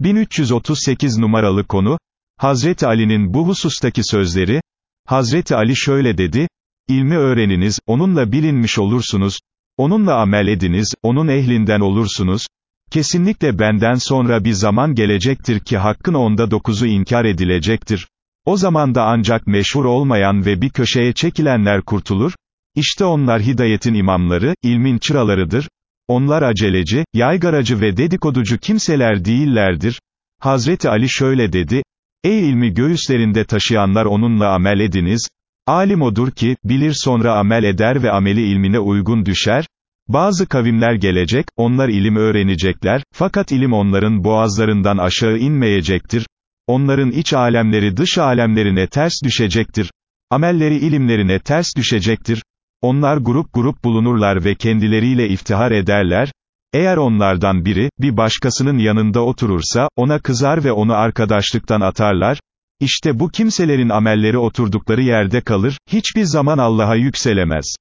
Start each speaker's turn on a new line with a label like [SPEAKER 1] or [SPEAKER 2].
[SPEAKER 1] 1338 numaralı konu, Hazreti Ali'nin bu husustaki sözleri, Hazreti Ali şöyle dedi, ilmi öğreniniz, onunla bilinmiş olursunuz, onunla amel ediniz, onun ehlinden olursunuz, kesinlikle benden sonra bir zaman gelecektir ki hakkın onda dokuzu inkar edilecektir, o zaman da ancak meşhur olmayan ve bir köşeye çekilenler kurtulur, işte onlar hidayetin imamları, ilmin çıralarıdır, onlar aceleci, yaygaracı ve dedikoducu kimseler değillerdir. Hazreti Ali şöyle dedi, Ey ilmi göğüslerinde taşıyanlar onunla amel ediniz, alim odur ki, bilir sonra amel eder ve ameli ilmine uygun düşer, bazı kavimler gelecek, onlar ilim öğrenecekler, fakat ilim onların boğazlarından aşağı inmeyecektir, onların iç alemleri dış alemlerine ters düşecektir, amelleri ilimlerine ters düşecektir, onlar grup grup bulunurlar ve kendileriyle iftihar ederler, eğer onlardan biri, bir başkasının yanında oturursa, ona kızar ve onu arkadaşlıktan atarlar, İşte bu kimselerin amelleri oturdukları yerde kalır, hiçbir zaman Allah'a yükselemez.